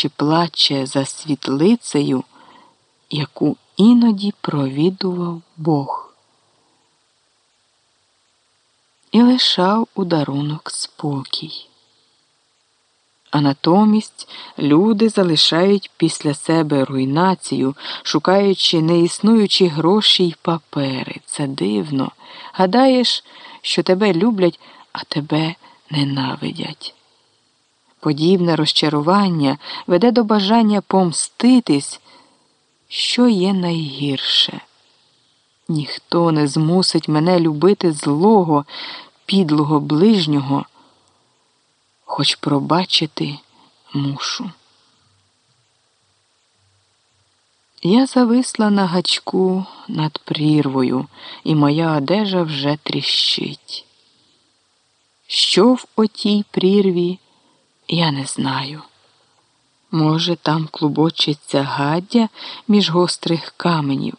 чи плаче за світлицею, яку іноді провідував Бог. І лишав у дарунок спокій. А натомість люди залишають після себе руйнацію, шукаючи неіснуючі гроші й папери. Це дивно. Гадаєш, що тебе люблять, а тебе ненавидять. Подібне розчарування веде до бажання помститись, що є найгірше. Ніхто не змусить мене любити злого, підлого ближнього, хоч пробачити мушу. Я зависла на гачку над прірвою, і моя одежа вже тріщить. Що в отій прірві, я не знаю. Може, там клубочиться гаддя між гострих каменів.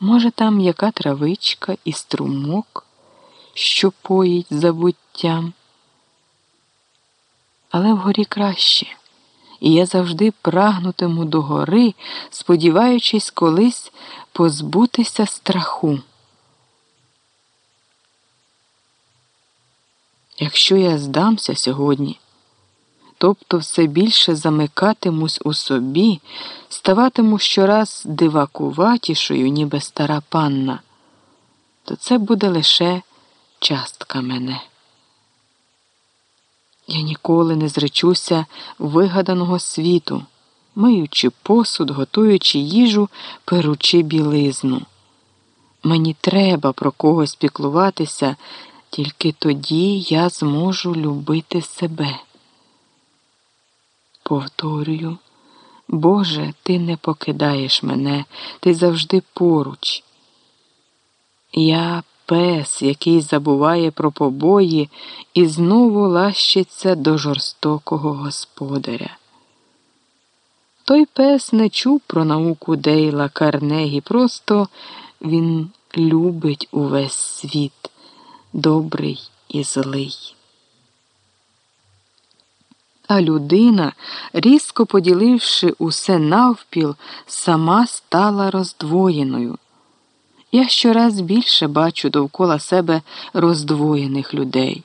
Може, там яка травичка і струмок, що поїть забуттям. Але вгорі краще, і я завжди прагнутиму до гори, сподіваючись колись позбутися страху. Якщо я здамся сьогодні, тобто все більше замикатимусь у собі, ставатиму щораз дивакуватішою, ніби стара панна, то це буде лише частка мене. Я ніколи не зречуся вигаданого світу, миючи посуд, готуючи їжу, перучи білизну. Мені треба про когось піклуватися, тільки тоді я зможу любити себе. Повторюю, Боже, ти не покидаєш мене, ти завжди поруч. Я пес, який забуває про побої і знову лащиться до жорстокого господаря. Той пес не чув про науку Дейла Карнегі, просто він любить увесь світ, добрий і злий. А людина, різко поділивши усе навпіл, сама стала роздвоєною. Я щораз більше бачу довкола себе роздвоєних людей.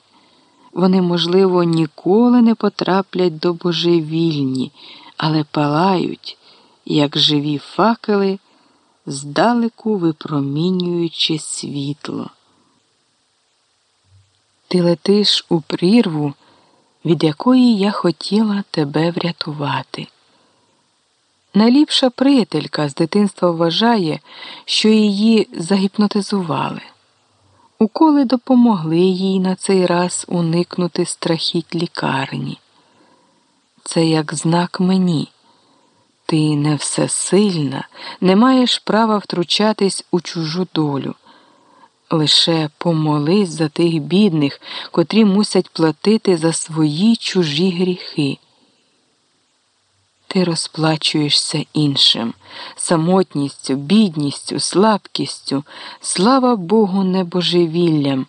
Вони, можливо, ніколи не потраплять до божевільні, але палають, як живі факели, здалеку випромінюючи світло. Ти летиш у прірву від якої я хотіла тебе врятувати. Найліпша приятелька з дитинства вважає, що її загіпнотизували. Уколи допомогли їй на цей раз уникнути страхіть лікарні. Це як знак мені. Ти не всесильна, не маєш права втручатись у чужу долю. Лише помолись за тих бідних, котрі мусять платити за свої чужі гріхи. Ти розплачуєшся іншим, самотністю, бідністю, слабкістю, слава Богу, небожевіллям,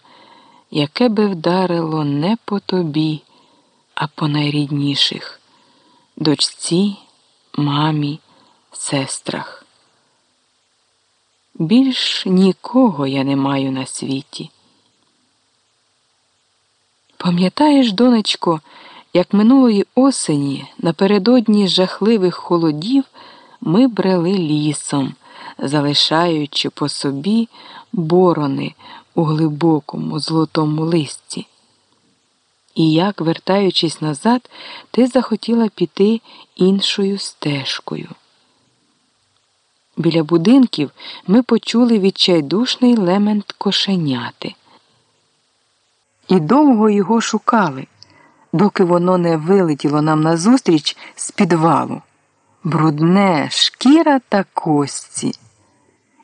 яке би вдарило не по тобі, а по найрідніших дочці, мамі, сестрах. Більш нікого я не маю на світі. Пам'ятаєш, донечко, як минулої осені напередодні жахливих холодів ми брели лісом, залишаючи по собі борони у глибокому золотому листі. І як, вертаючись назад, ти захотіла піти іншою стежкою. Біля будинків ми почули відчайдушний лемент кошеняти. І довго його шукали, доки воно не вилетіло нам назустріч з підвалу. Брудне, шкіра та кості.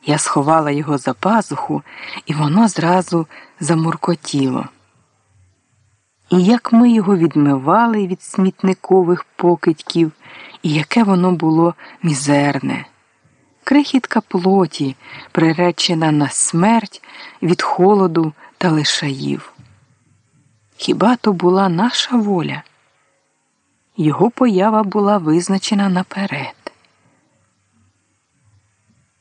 Я сховала його за пазуху, і воно зразу замуркотіло. І як ми його відмивали від смітникових покидьків, і яке воно було мізерне крихітка плоті, приречена на смерть від холоду та лишаїв. Хіба то була наша воля? Його поява була визначена наперед.